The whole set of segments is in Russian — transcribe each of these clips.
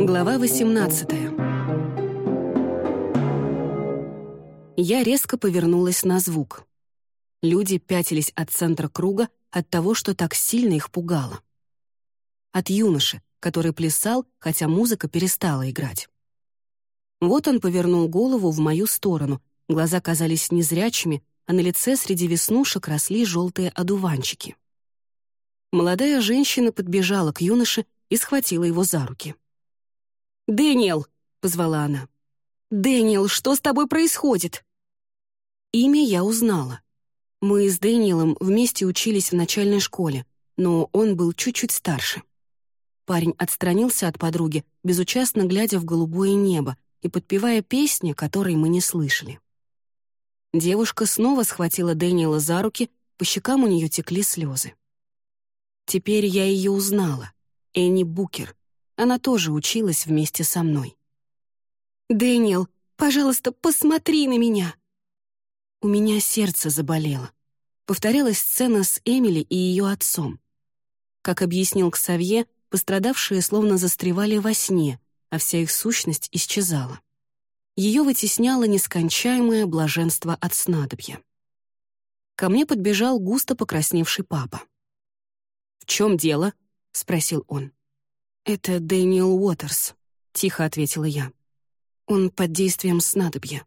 Глава 18 Я резко повернулась на звук. Люди пятились от центра круга от того, что так сильно их пугало. От юноши, который плясал, хотя музыка перестала играть. Вот он повернул голову в мою сторону, глаза казались незрячими, а на лице среди веснушек росли желтые одуванчики. Молодая женщина подбежала к юноше и схватила его за руки. «Дэниел!» — позвала она. «Дэниел, что с тобой происходит?» Имя я узнала. Мы с Дэниелом вместе учились в начальной школе, но он был чуть-чуть старше. Парень отстранился от подруги, безучастно глядя в голубое небо и подпевая песни, которые мы не слышали. Девушка снова схватила Дэниела за руки, по щекам у нее текли слезы. Теперь я ее узнала. Энни Букер. Она тоже училась вместе со мной. «Дэниел, пожалуйста, посмотри на меня!» У меня сердце заболело. Повторялась сцена с Эмили и ее отцом. Как объяснил Ксавье, пострадавшие словно застревали во сне, а вся их сущность исчезала. Ее вытесняло нескончаемое блаженство от снадобья. Ко мне подбежал густо покрасневший папа. «В чем дело?» — спросил он. «Это Дэниел Уотерс», — тихо ответила я. «Он под действием снадобья.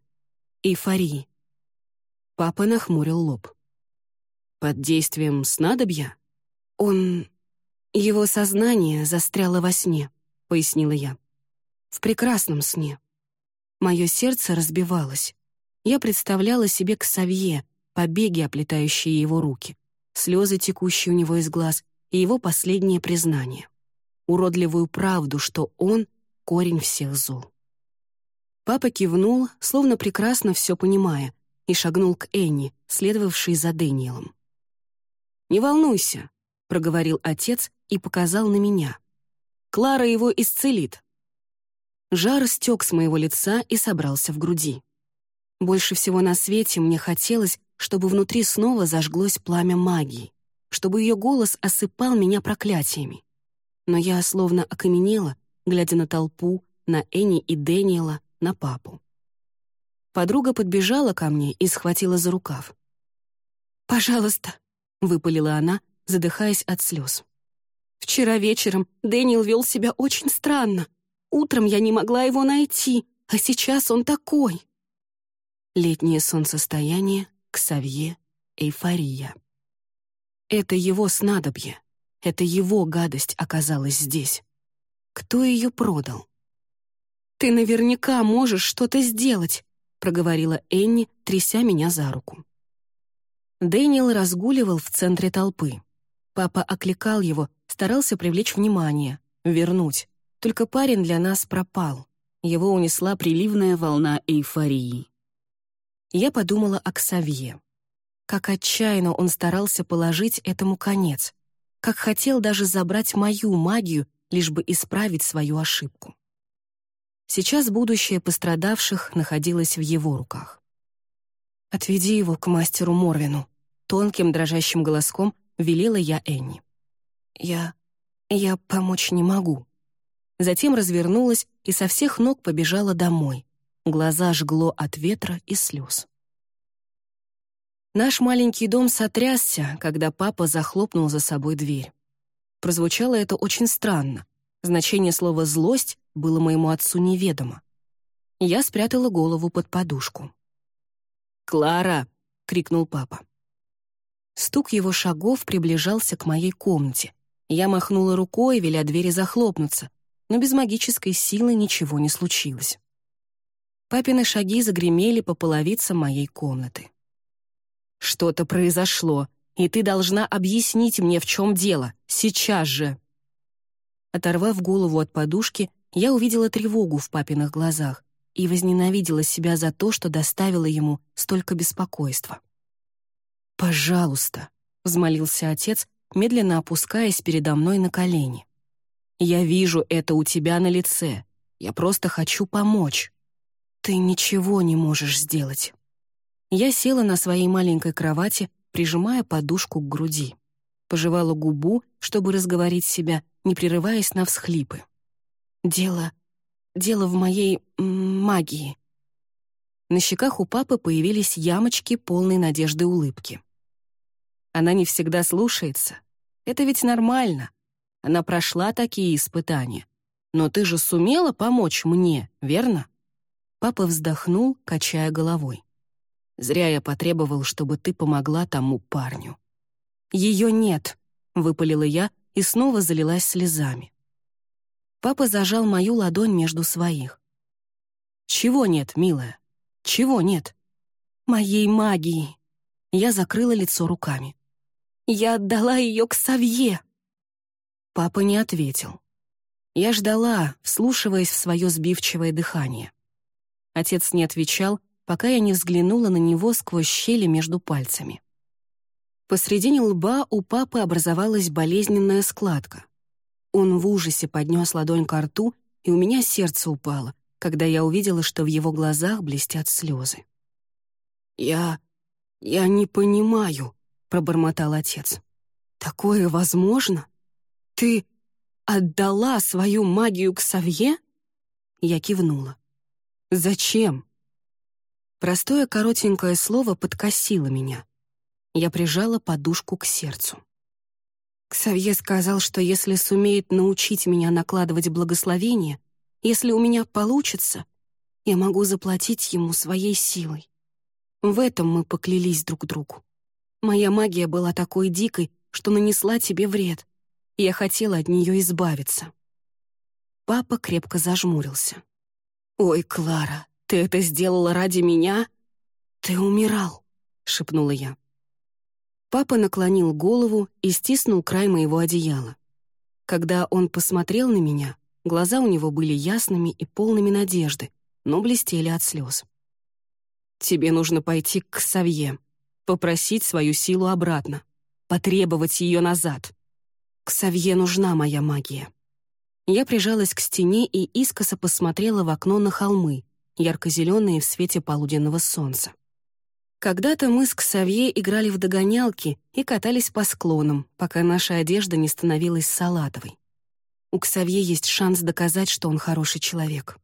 Эйфории». Папа нахмурил лоб. «Под действием снадобья?» «Он... Его сознание застряло во сне», — пояснила я. «В прекрасном сне. Мое сердце разбивалось. Я представляла себе Ксавье, побеги, оплетающие его руки, слезы, текущие у него из глаз, и его последнее признание уродливую правду, что он — корень всех зол. Папа кивнул, словно прекрасно все понимая, и шагнул к Энни, следовавшей за Дэниелом. «Не волнуйся», — проговорил отец и показал на меня. «Клара его исцелит». Жар стек с моего лица и собрался в груди. Больше всего на свете мне хотелось, чтобы внутри снова зажглось пламя магии, чтобы ее голос осыпал меня проклятиями но я словно окаменела, глядя на толпу, на Энни и Дэниела, на папу. Подруга подбежала ко мне и схватила за рукав. «Пожалуйста», — выпалила она, задыхаясь от слез. «Вчера вечером Дэниел вел себя очень странно. Утром я не могла его найти, а сейчас он такой». Летнее солнцестояние, Ксавье, эйфория. Это его снадобье. Это его гадость оказалась здесь. Кто ее продал? «Ты наверняка можешь что-то сделать», — проговорила Энни, тряся меня за руку. Дэниел разгуливал в центре толпы. Папа окликал его, старался привлечь внимание, вернуть. Только парень для нас пропал. Его унесла приливная волна эйфории. Я подумала о Ксавье. Как отчаянно он старался положить этому конец как хотел даже забрать мою магию, лишь бы исправить свою ошибку. Сейчас будущее пострадавших находилось в его руках. «Отведи его к мастеру Морвину», — тонким дрожащим голоском велела я Энни. «Я... я помочь не могу». Затем развернулась и со всех ног побежала домой. Глаза жгло от ветра и слез. Наш маленький дом сотрясся, когда папа захлопнул за собой дверь. Прозвучало это очень странно. Значение слова «злость» было моему отцу неведомо. Я спрятала голову под подушку. «Клара!» — крикнул папа. Стук его шагов приближался к моей комнате. Я махнула рукой, веля двери захлопнуться, но без магической силы ничего не случилось. Папины шаги загремели по половицам моей комнаты. Что-то произошло, и ты должна объяснить мне, в чем дело, сейчас же». Оторвав голову от подушки, я увидела тревогу в папиных глазах и возненавидела себя за то, что доставила ему столько беспокойства. «Пожалуйста», — взмолился отец, медленно опускаясь передо мной на колени. «Я вижу это у тебя на лице. Я просто хочу помочь. Ты ничего не можешь сделать». Я села на своей маленькой кровати, прижимая подушку к груди. Пожевала губу, чтобы разговорить себя, не прерываясь на всхлипы. «Дело дело в моей магии». На щеках у папы появились ямочки полной надежды улыбки. Она не всегда слушается. Это ведь нормально. Она прошла такие испытания. Но ты же сумела помочь мне, верно? Папа вздохнул, качая головой. Зря я потребовал, чтобы ты помогла тому парню. Ее нет, выпалила я и снова залилась слезами. Папа зажал мою ладонь между своих. «Чего нет, милая? Чего нет?» «Моей магии!» Я закрыла лицо руками. «Я отдала ее к Савье!» Папа не ответил. Я ждала, вслушиваясь в свое сбивчивое дыхание. Отец не отвечал, пока я не взглянула на него сквозь щели между пальцами. Посредине лба у папы образовалась болезненная складка. Он в ужасе поднес ладонь к рту, и у меня сердце упало, когда я увидела, что в его глазах блестят слезы. «Я... я не понимаю», — пробормотал отец. «Такое возможно? Ты отдала свою магию к Савье?» Я кивнула. «Зачем?» Простое коротенькое слово подкосило меня. Я прижала подушку к сердцу. Ксавье сказал, что если сумеет научить меня накладывать благословение, если у меня получится, я могу заплатить ему своей силой. В этом мы поклялись друг другу. Моя магия была такой дикой, что нанесла тебе вред. Я хотела от нее избавиться. Папа крепко зажмурился. «Ой, Клара, ты это сделала ради меня?» «Ты умирал», — шепнула я. Папа наклонил голову и стиснул край моего одеяла. Когда он посмотрел на меня, глаза у него были ясными и полными надежды, но блестели от слез. «Тебе нужно пойти к Савье, попросить свою силу обратно, потребовать ее назад. К Савье нужна моя магия». Я прижалась к стене и искоса посмотрела в окно на холмы, ярко-зеленые в свете полуденного солнца. Когда-то мы с Ксавье играли в догонялки и катались по склонам, пока наша одежда не становилась салатовой. У Ксавье есть шанс доказать, что он хороший человек.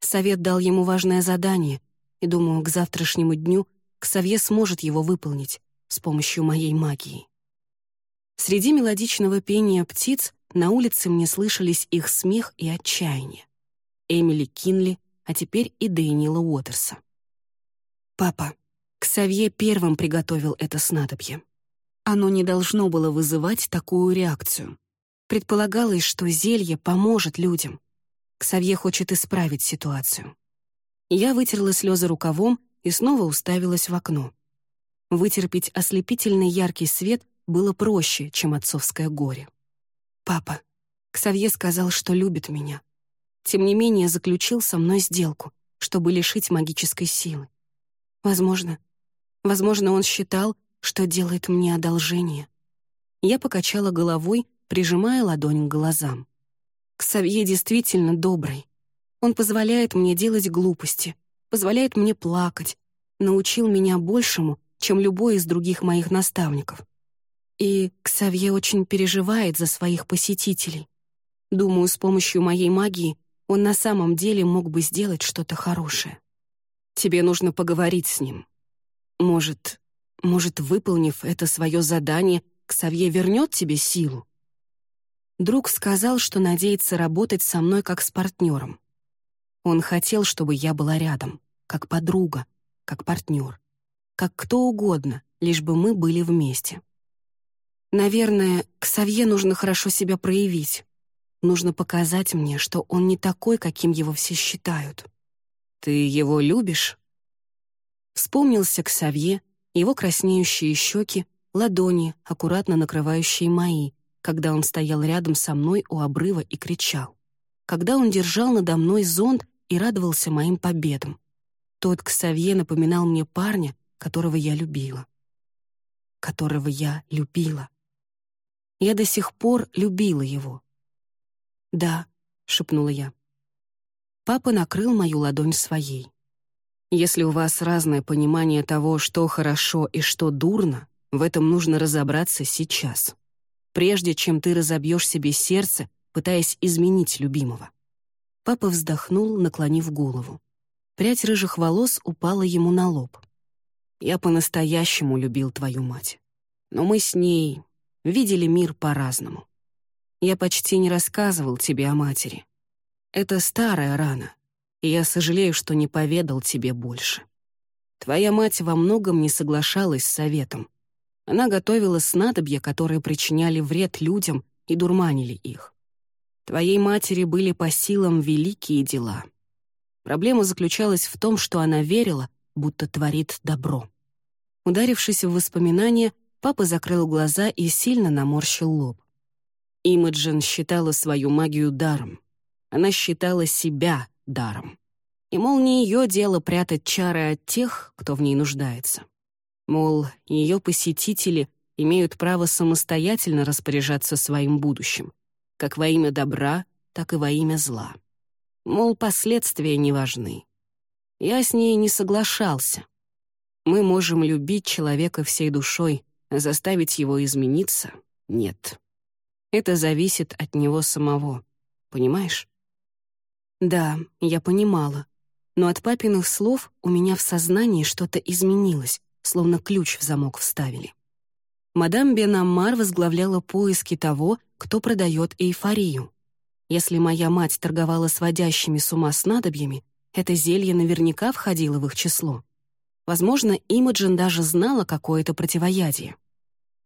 Совет дал ему важное задание, и, думаю, к завтрашнему дню Ксавье сможет его выполнить с помощью моей магии. Среди мелодичного пения птиц на улице мне слышались их смех и отчаяние. Эмили Кинли, а теперь и Дэниела Уотерса. «Папа, Ксавье первым приготовил это снадобье. Оно не должно было вызывать такую реакцию. Предполагалось, что зелье поможет людям. Ксавье хочет исправить ситуацию. Я вытерла слезы рукавом и снова уставилась в окно. Вытерпеть ослепительный яркий свет было проще, чем отцовское горе. «Папа, Ксавье сказал, что любит меня. Тем не менее заключил со мной сделку, чтобы лишить магической силы. Возможно, Возможно, он считал, что делает мне одолжение. Я покачала головой, прижимая ладонь к глазам. Ксавье действительно добрый. Он позволяет мне делать глупости, позволяет мне плакать, научил меня большему, чем любой из других моих наставников. И Ксавье очень переживает за своих посетителей. Думаю, с помощью моей магии он на самом деле мог бы сделать что-то хорошее. Тебе нужно поговорить с ним. Может, может, выполнив это свое задание, Ксавье вернет тебе силу? Друг сказал, что надеется работать со мной как с партнером. Он хотел, чтобы я была рядом, как подруга, как партнер, как кто угодно, лишь бы мы были вместе. Наверное, Ксавье нужно хорошо себя проявить. Нужно показать мне, что он не такой, каким его все считают. «Ты его любишь?» Вспомнился Ксавье, его краснеющие щеки, ладони, аккуратно накрывающие мои, когда он стоял рядом со мной у обрыва и кричал. Когда он держал надо мной зонт и радовался моим победам. Тот Ксавье напоминал мне парня, которого я любила. Которого я любила. Я до сих пор любила его. «Да», — шепнула я. Папа накрыл мою ладонь своей. Если у вас разное понимание того, что хорошо и что дурно, в этом нужно разобраться сейчас, прежде чем ты разобьешь себе сердце, пытаясь изменить любимого. Папа вздохнул, наклонив голову. Прядь рыжих волос упала ему на лоб. «Я по-настоящему любил твою мать. Но мы с ней видели мир по-разному. Я почти не рассказывал тебе о матери. Это старая рана, и я сожалею, что не поведал тебе больше. Твоя мать во многом не соглашалась с советом. Она готовила снадобья, которые причиняли вред людям и дурманили их. Твоей матери были по силам великие дела. Проблема заключалась в том, что она верила, будто творит добро. Ударившись в воспоминания, папа закрыл глаза и сильно наморщил лоб. Имаджин считала свою магию даром. Она считала себя даром. И, мол, не ее дело прятать чары от тех, кто в ней нуждается. Мол, ее посетители имеют право самостоятельно распоряжаться своим будущим, как во имя добра, так и во имя зла. Мол, последствия не важны. Я с ней не соглашался. Мы можем любить человека всей душой, заставить его измениться — нет. Это зависит от него самого, понимаешь? Да, я понимала. Но от папиных слов у меня в сознании что-то изменилось, словно ключ в замок вставили. Мадам Бенаммар возглавляла поиски того, кто продает эйфорию. Если моя мать торговала сводящими с ума снадобьями, это зелье наверняка входило в их число. Возможно, Имаджин даже знала какое-то противоядие.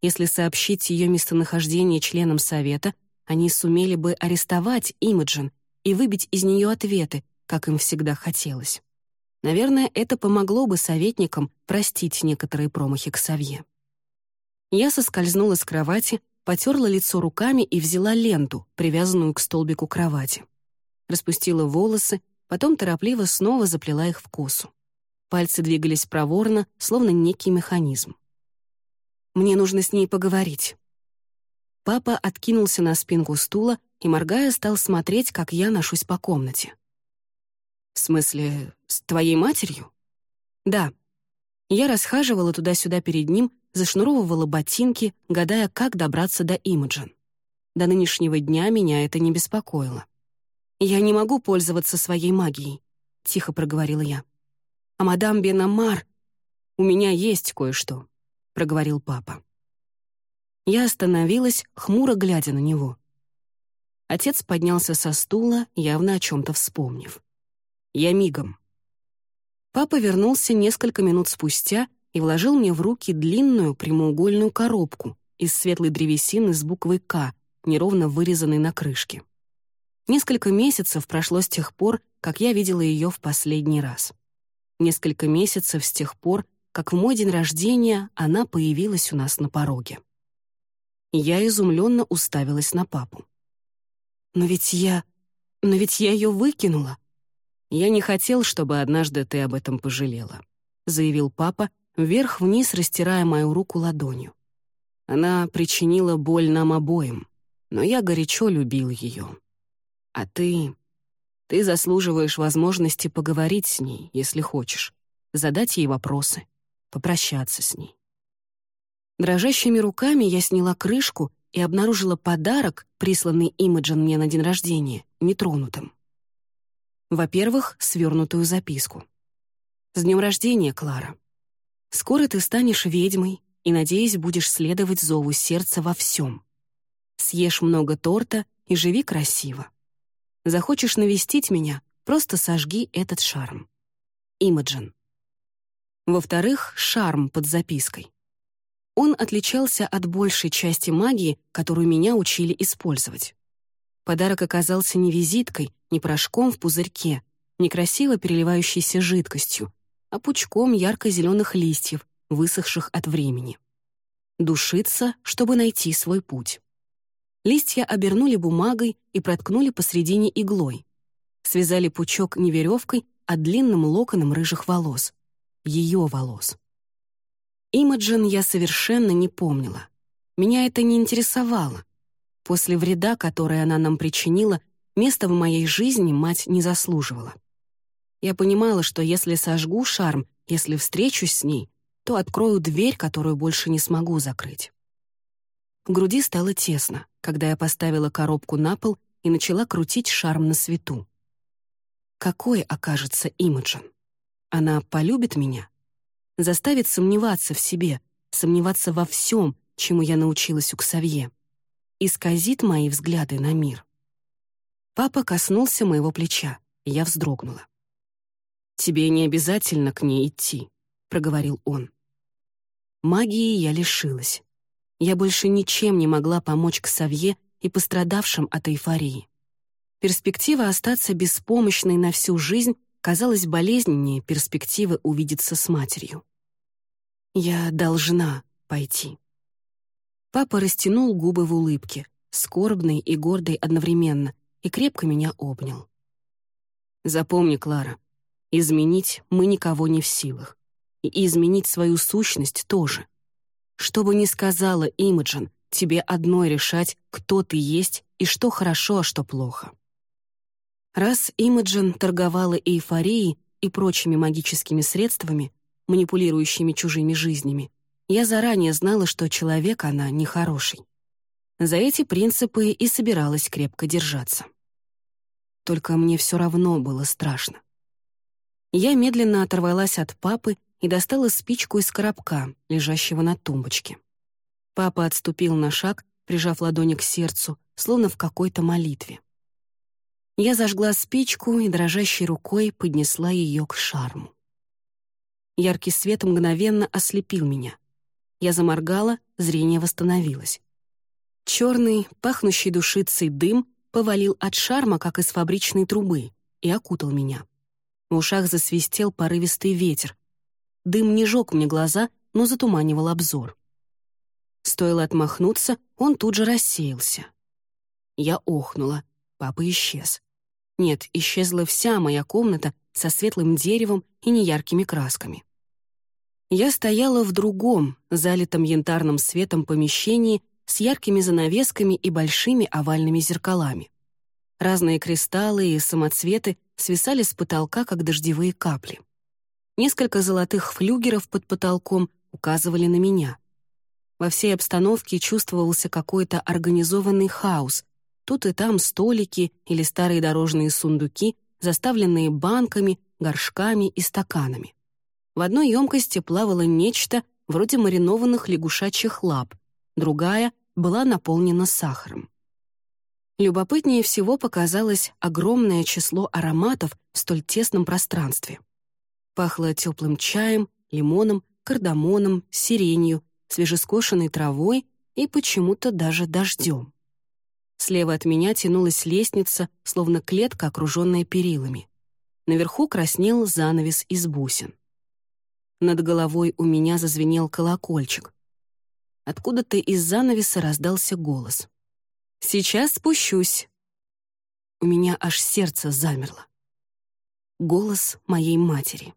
Если сообщить ее местонахождение членам совета, они сумели бы арестовать Имаджин и выбить из нее ответы, как им всегда хотелось. Наверное, это помогло бы советникам простить некоторые промахи к Савье. Я соскользнула с кровати, потерла лицо руками и взяла ленту, привязанную к столбику кровати. Распустила волосы, потом торопливо снова заплела их в косу. Пальцы двигались проворно, словно некий механизм. «Мне нужно с ней поговорить». Папа откинулся на спинку стула и, моргая, стал смотреть, как я ношусь по комнате. «В смысле, с твоей матерью?» «Да». Я расхаживала туда-сюда перед ним, зашнуровывала ботинки, гадая, как добраться до Имаджин. До нынешнего дня меня это не беспокоило. «Я не могу пользоваться своей магией», — тихо проговорила я. «А мадам Бенамар...» «У меня есть кое-что», — проговорил папа. Я остановилась, хмуро глядя на него. Отец поднялся со стула, явно о чем-то вспомнив. «Я мигом». Папа вернулся несколько минут спустя и вложил мне в руки длинную прямоугольную коробку из светлой древесины с буквой «К», неровно вырезанной на крышке. Несколько месяцев прошло с тех пор, как я видела ее в последний раз. Несколько месяцев с тех пор, как в мой день рождения она появилась у нас на пороге. Я изумленно уставилась на папу. Но ведь я... Но ведь я ее выкинула. Я не хотел, чтобы однажды ты об этом пожалела, заявил папа, вверх-вниз растирая мою руку ладонью. Она причинила боль нам обоим, но я горячо любил ее. А ты... Ты заслуживаешь возможности поговорить с ней, если хочешь, задать ей вопросы, попрощаться с ней. Дрожащими руками я сняла крышку и обнаружила подарок, присланный Имаджин мне на день рождения, нетронутым. Во-первых, свернутую записку. «С днем рождения, Клара. Скоро ты станешь ведьмой и, надеюсь, будешь следовать зову сердца во всем. Съешь много торта и живи красиво. Захочешь навестить меня, просто сожги этот шарм. Имаджин. Во-вторых, шарм под запиской. Он отличался от большей части магии, которую меня учили использовать. Подарок оказался не визиткой, не порошком в пузырьке, не красиво переливающейся жидкостью, а пучком ярко-зеленых листьев, высохших от времени. Душиться, чтобы найти свой путь. Листья обернули бумагой и проткнули посредине иглой. Связали пучок не веревкой, а длинным локоном рыжих волос. Ее волос. Имаджин я совершенно не помнила. Меня это не интересовало. После вреда, который она нам причинила, места в моей жизни мать не заслуживала. Я понимала, что если сожгу шарм, если встречусь с ней, то открою дверь, которую больше не смогу закрыть. В груди стало тесно, когда я поставила коробку на пол и начала крутить шарм на свету. Какой окажется Имаджин? Она полюбит меня? Заставит сомневаться в себе, сомневаться во всем, чему я научилась у Ксавье? Исказит мои взгляды на мир? Папа коснулся моего плеча, и я вздрогнула. «Тебе не обязательно к ней идти», — проговорил он. Магии я лишилась. Я больше ничем не могла помочь Ксавье и пострадавшим от эйфории. Перспектива остаться беспомощной на всю жизнь казалась болезненнее перспективы увидеться с матерью. Я должна пойти. Папа растянул губы в улыбке, скорбной и гордой одновременно, и крепко меня обнял. Запомни, Клара, изменить мы никого не в силах. И изменить свою сущность тоже. Что бы ни сказала Имаджин, тебе одной решать, кто ты есть и что хорошо, а что плохо. Раз Имаджин торговала эйфорией и прочими магическими средствами, манипулирующими чужими жизнями, я заранее знала, что человек она нехороший. За эти принципы и собиралась крепко держаться. Только мне все равно было страшно. Я медленно оторвалась от папы и достала спичку из коробка, лежащего на тумбочке. Папа отступил на шаг, прижав ладони к сердцу, словно в какой-то молитве. Я зажгла спичку и дрожащей рукой поднесла ее к шарму. Яркий свет мгновенно ослепил меня. Я заморгала, зрение восстановилось. Черный, пахнущий душицей дым повалил от шарма, как из фабричной трубы, и окутал меня. В ушах засвистел порывистый ветер. Дым не жег мне глаза, но затуманивал обзор. Стоило отмахнуться, он тут же рассеялся. Я охнула. Папа исчез. Нет, исчезла вся моя комната со светлым деревом и неяркими красками. Я стояла в другом, залитом янтарным светом помещении с яркими занавесками и большими овальными зеркалами. Разные кристаллы и самоцветы свисали с потолка, как дождевые капли. Несколько золотых флюгеров под потолком указывали на меня. Во всей обстановке чувствовался какой-то организованный хаос, Тут и там столики или старые дорожные сундуки, заставленные банками, горшками и стаканами. В одной емкости плавало нечто вроде маринованных лягушачьих лап, другая была наполнена сахаром. Любопытнее всего показалось огромное число ароматов в столь тесном пространстве. Пахло теплым чаем, лимоном, кардамоном, сиренью, свежескошенной травой и почему-то даже дождем. Слева от меня тянулась лестница, словно клетка, окруженная перилами. Наверху краснел занавес из бусин. Над головой у меня зазвенел колокольчик. Откуда-то из занавеса раздался голос. «Сейчас спущусь». У меня аж сердце замерло. Голос моей матери.